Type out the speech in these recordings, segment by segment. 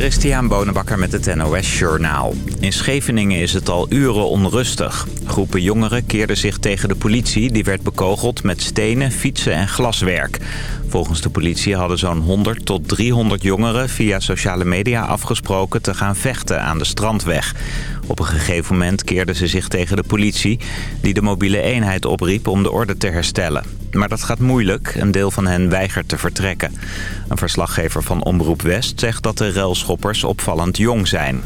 Christian Bonenbakker met het NOS Journaal. In Scheveningen is het al uren onrustig. Groepen jongeren keerden zich tegen de politie... die werd bekogeld met stenen, fietsen en glaswerk. Volgens de politie hadden zo'n 100 tot 300 jongeren... via sociale media afgesproken te gaan vechten aan de strandweg. Op een gegeven moment keerden ze zich tegen de politie... die de mobiele eenheid opriep om de orde te herstellen. Maar dat gaat moeilijk. Een deel van hen weigert te vertrekken. Een verslaggever van Omroep West zegt dat de ruilschoppers opvallend jong zijn.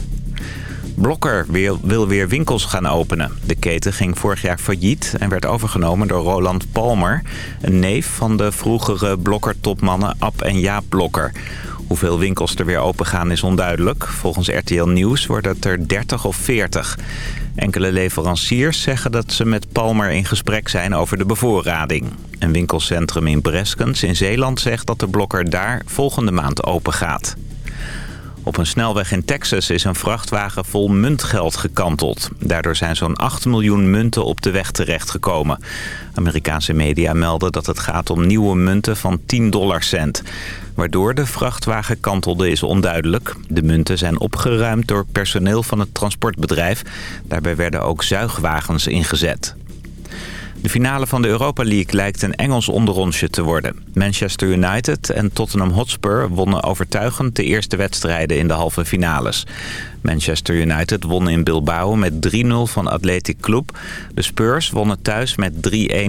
Blokker wil weer winkels gaan openen. De keten ging vorig jaar failliet en werd overgenomen door Roland Palmer... een neef van de vroegere Blokker-topmannen Ab en Jaap Blokker. Hoeveel winkels er weer open gaan is onduidelijk. Volgens RTL Nieuws wordt het er 30 of 40. Enkele leveranciers zeggen dat ze met Palmer in gesprek zijn over de bevoorrading. Een winkelcentrum in Breskens in Zeeland zegt dat de blokker daar volgende maand open gaat. Op een snelweg in Texas is een vrachtwagen vol muntgeld gekanteld. Daardoor zijn zo'n 8 miljoen munten op de weg terechtgekomen. Amerikaanse media melden dat het gaat om nieuwe munten van 10 dollarcent. Waardoor de vrachtwagen kantelde is onduidelijk. De munten zijn opgeruimd door personeel van het transportbedrijf. Daarbij werden ook zuigwagens ingezet. De finale van de Europa League lijkt een Engels onderrondje te worden. Manchester United en Tottenham Hotspur wonnen overtuigend de eerste wedstrijden in de halve finales. Manchester United won in Bilbao met 3-0 van Athletic Club. De Spurs wonnen thuis met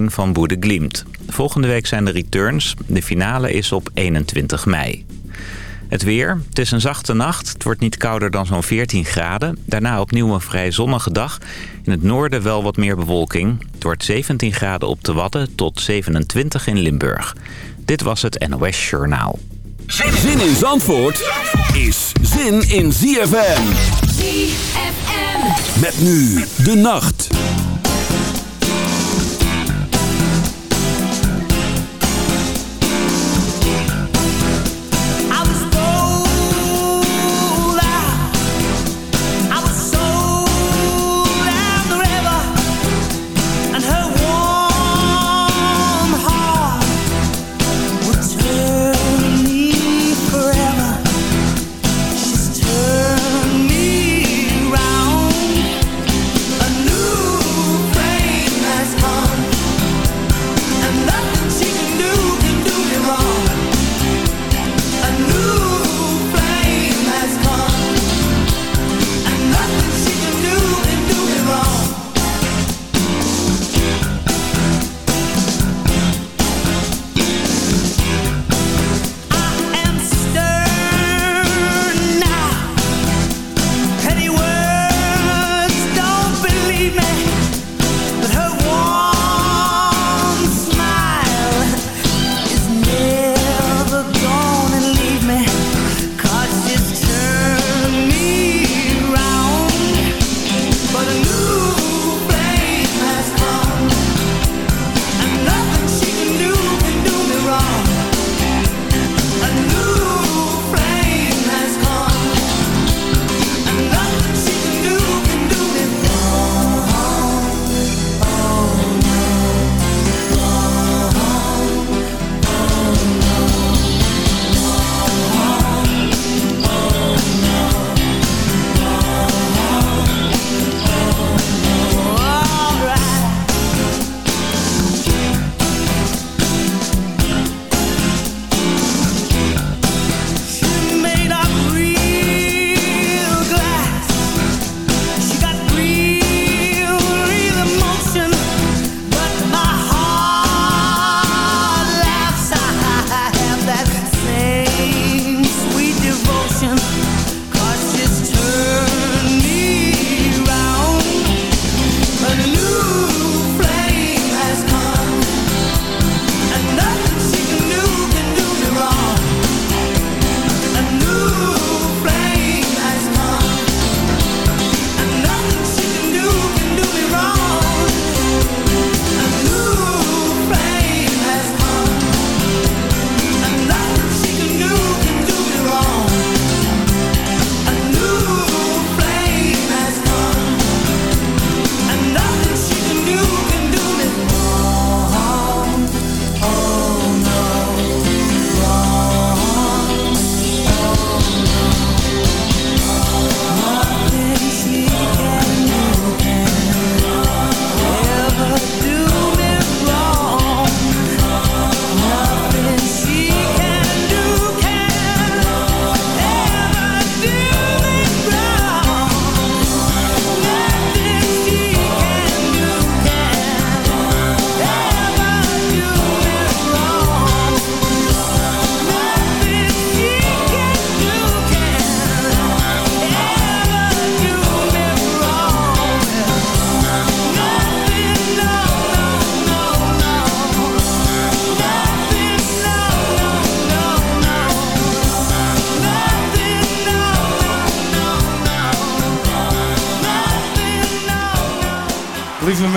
3-1 van Boede Glimt. Volgende week zijn de returns. De finale is op 21 mei. Het weer. Het is een zachte nacht. Het wordt niet kouder dan zo'n 14 graden. Daarna opnieuw een vrij zonnige dag. In het noorden wel wat meer bewolking. Het wordt 17 graden op de Wadden tot 27 in Limburg. Dit was het NOS Journaal. Zin in Zandvoort is zin in ZFM. ZFM. Met nu de nacht.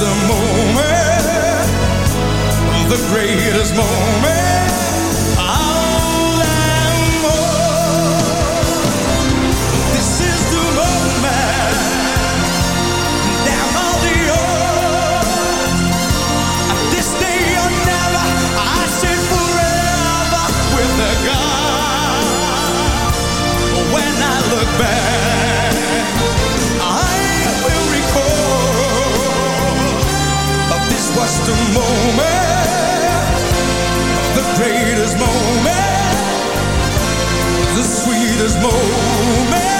The moment, the greatest moment. of them all. This is the moment. Damn all the odds. This day or never. I forever with the God. When I look back, was the moment, the greatest moment, the sweetest moment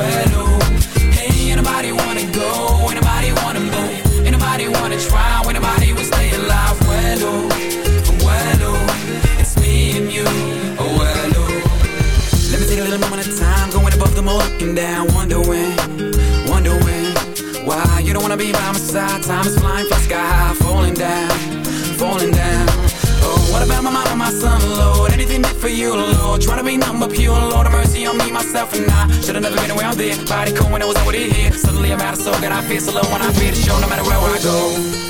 Hey, ain't nobody wanna go, ain't nobody wanna move, ain't nobody wanna try, will stay alive. Well, oh, oh, it's me and you. Oh, oh. Let me take a little moment of time, going above the down, wondering, wondering why you don't wanna be by my side. Time is flying, fly sky high, falling down, falling down. What about my mama, my son, Lord? Anything for you, Lord. Trying to be number pure, Lord. Have mercy on me, myself, and I. Should've never been around there. Body cold when I was over here. Suddenly I'm out of soul, and I feel so low when I feel the show, no matter where I go.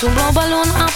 to blow balloon up.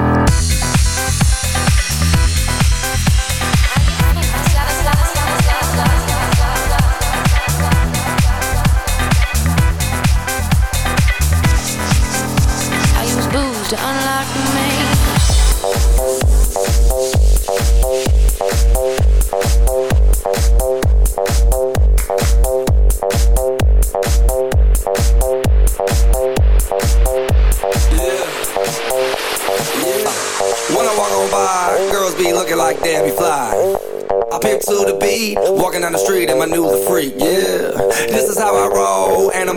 Unlock me. When I walk on by, girls be looking like Debbie Fly. I pick to the beat, walking down the street and my new the freak, yeah.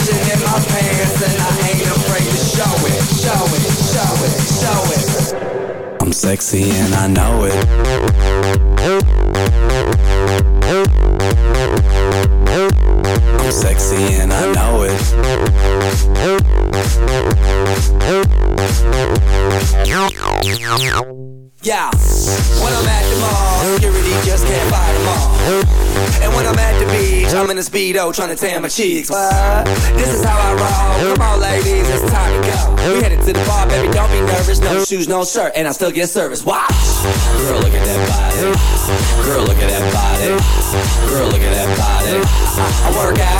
Passion in my pants and I ain't afraid to show it, show it, show it, show it. I'm sexy and I know it. Sexy and I know it. Yeah, when I'm at the mall, security just can't fight them all. And when I'm at the beach, I'm in a speedo trying to tan my cheeks. What? This is how I roll. Come on, ladies, it's time to go. We headed to the bar, baby, don't be nervous. No shoes, no shirt, and I still get service. Watch. Girl, look at that body. Girl, look at that body. Girl, look at that body. I, I work out.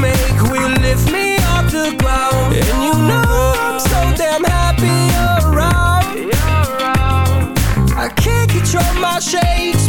make will lift me off the ground. And you know I'm so damn happy you're around. I can't control my shakes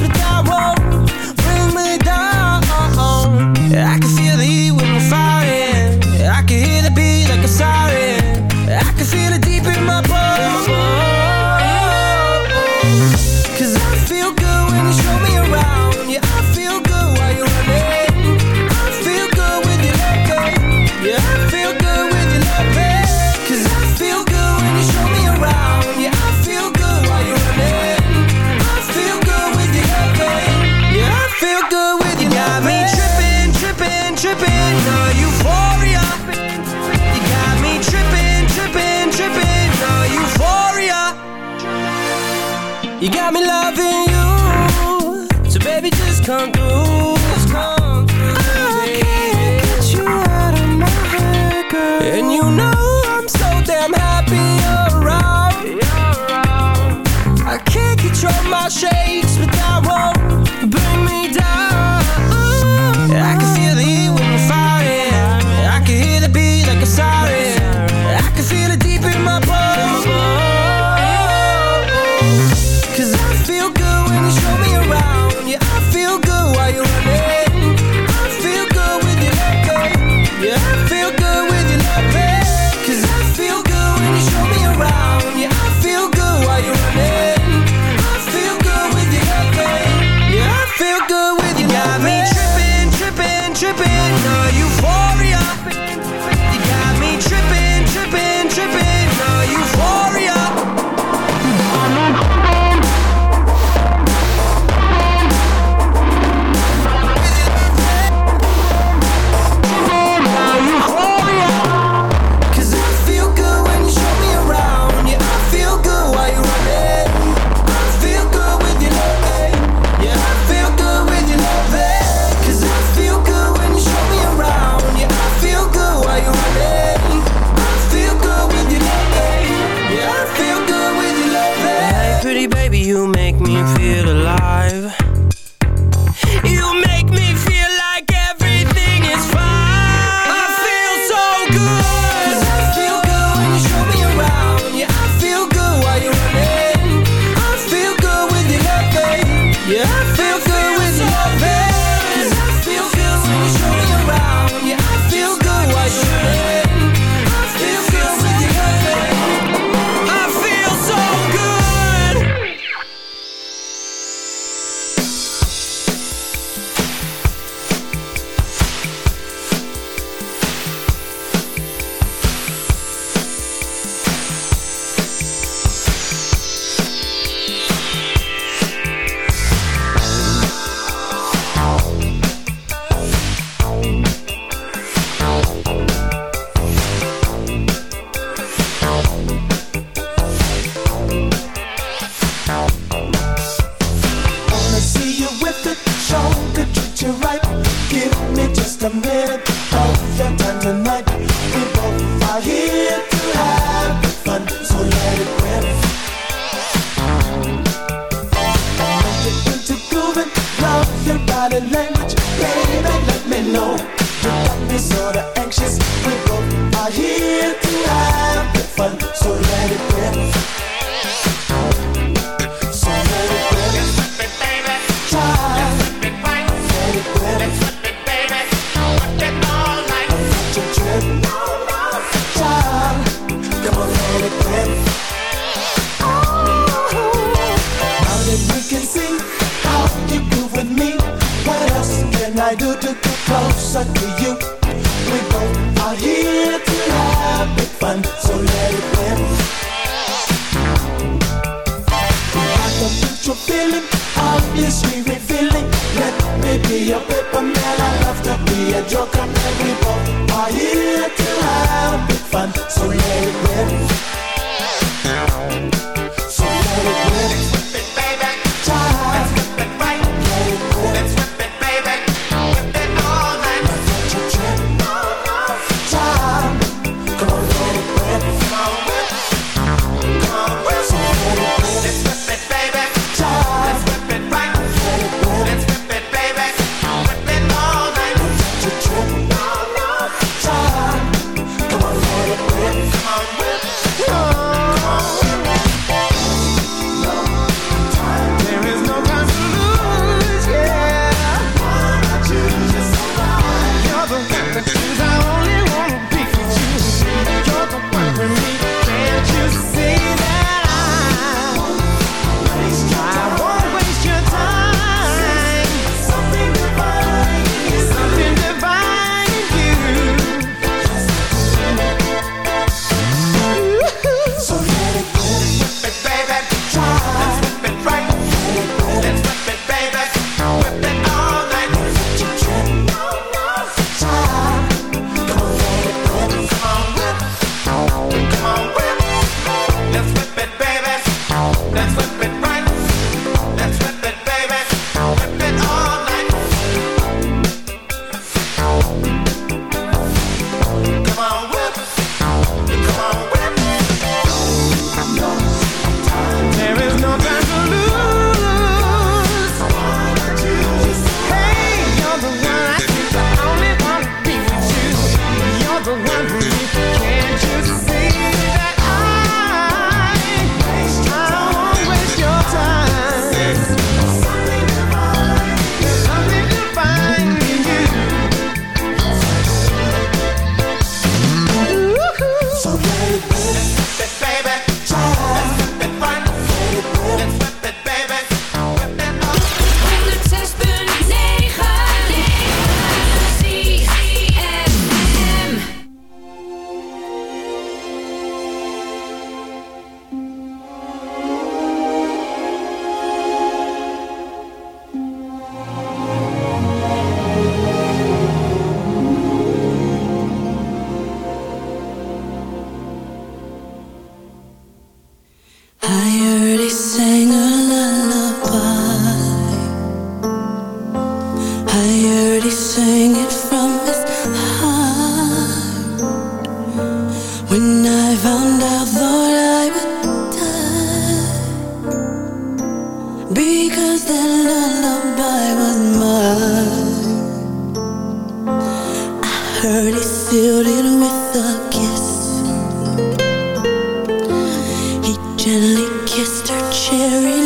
sort of anxious. We both are here to have the fun, so let it go. be a paper man, I love to be a joker, maybe but I'm here to have a big fun, so let it rip. Cherry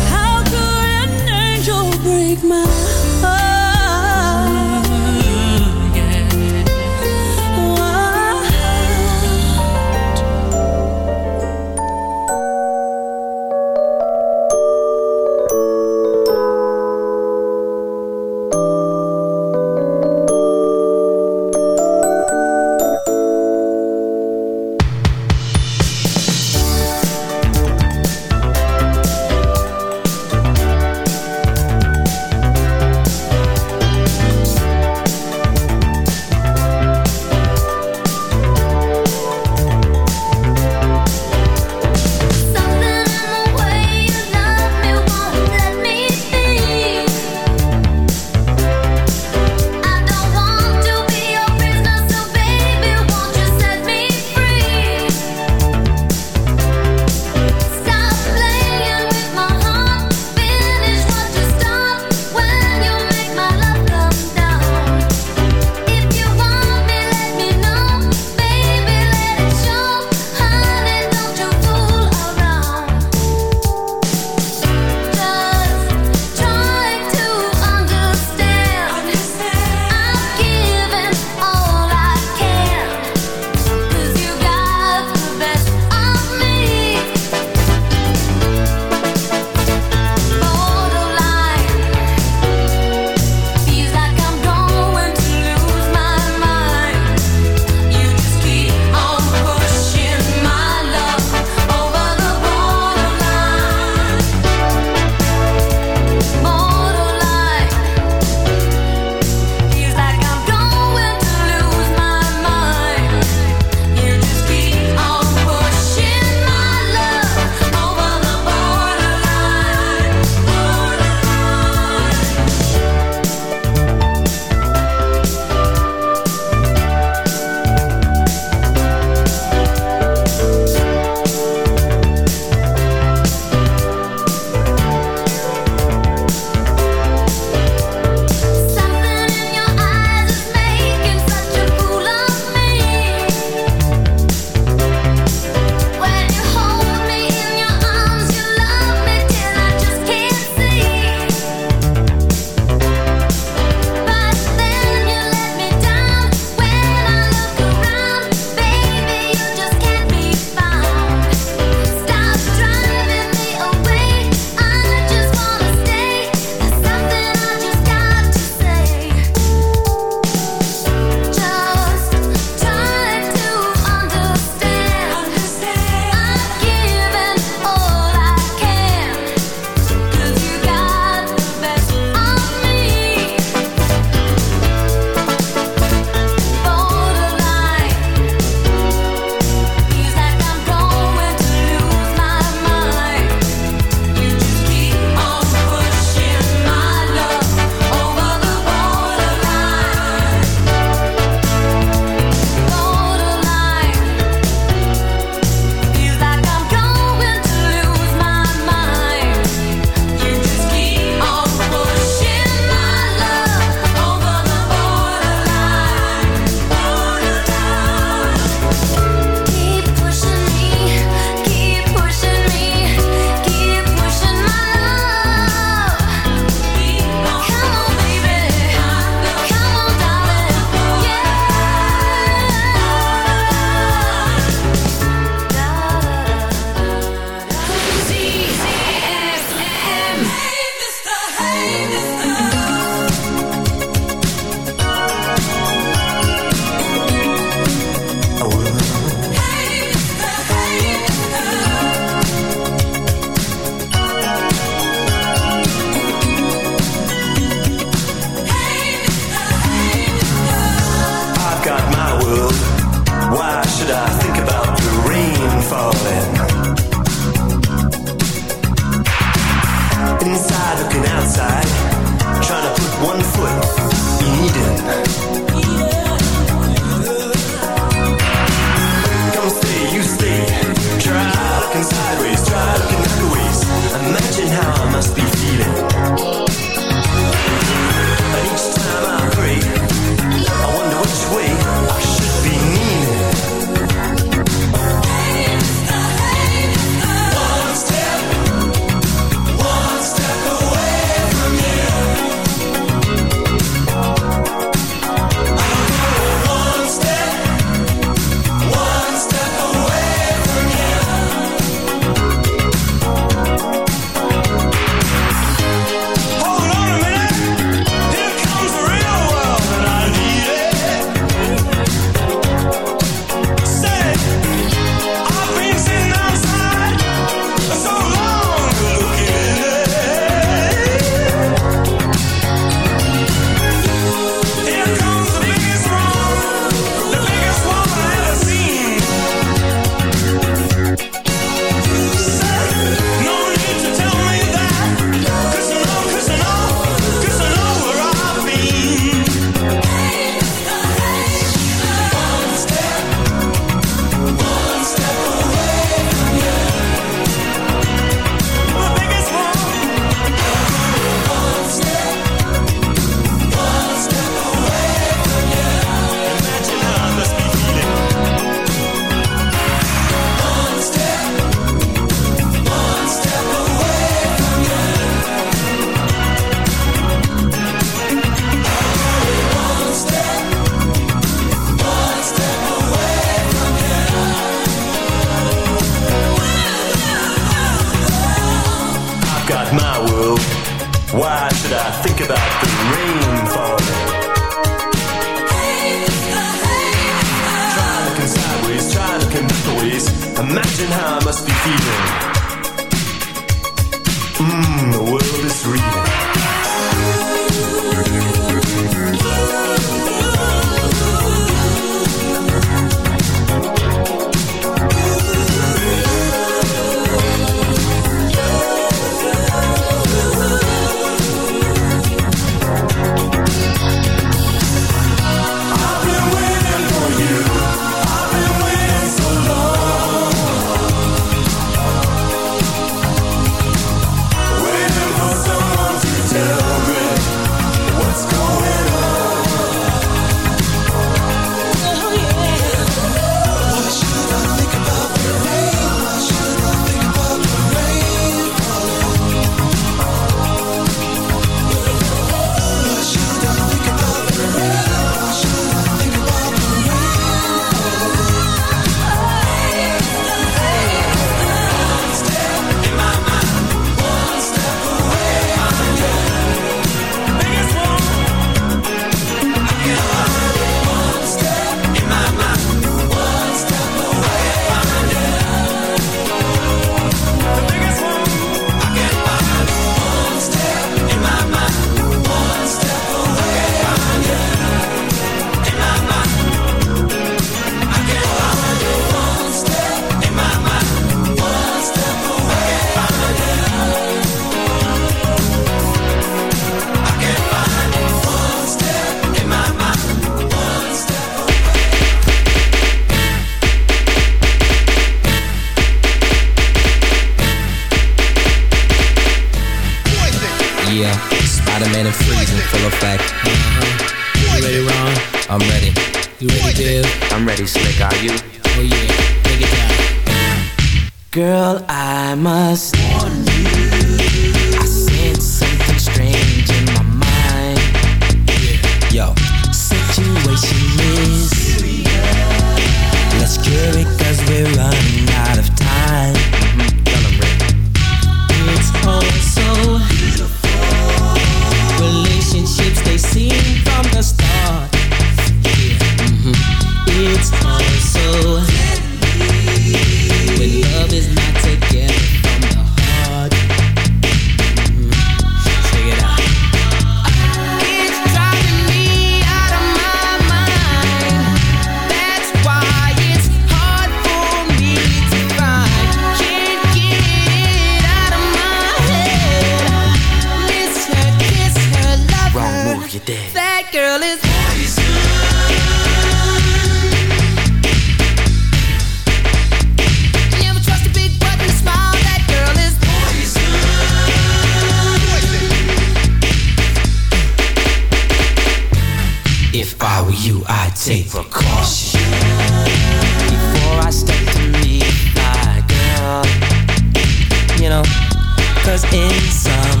cause in some,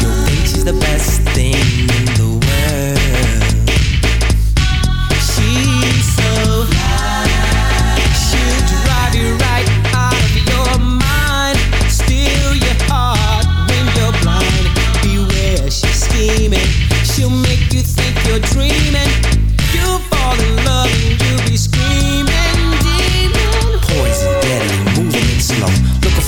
your bitch is the best thing in the world.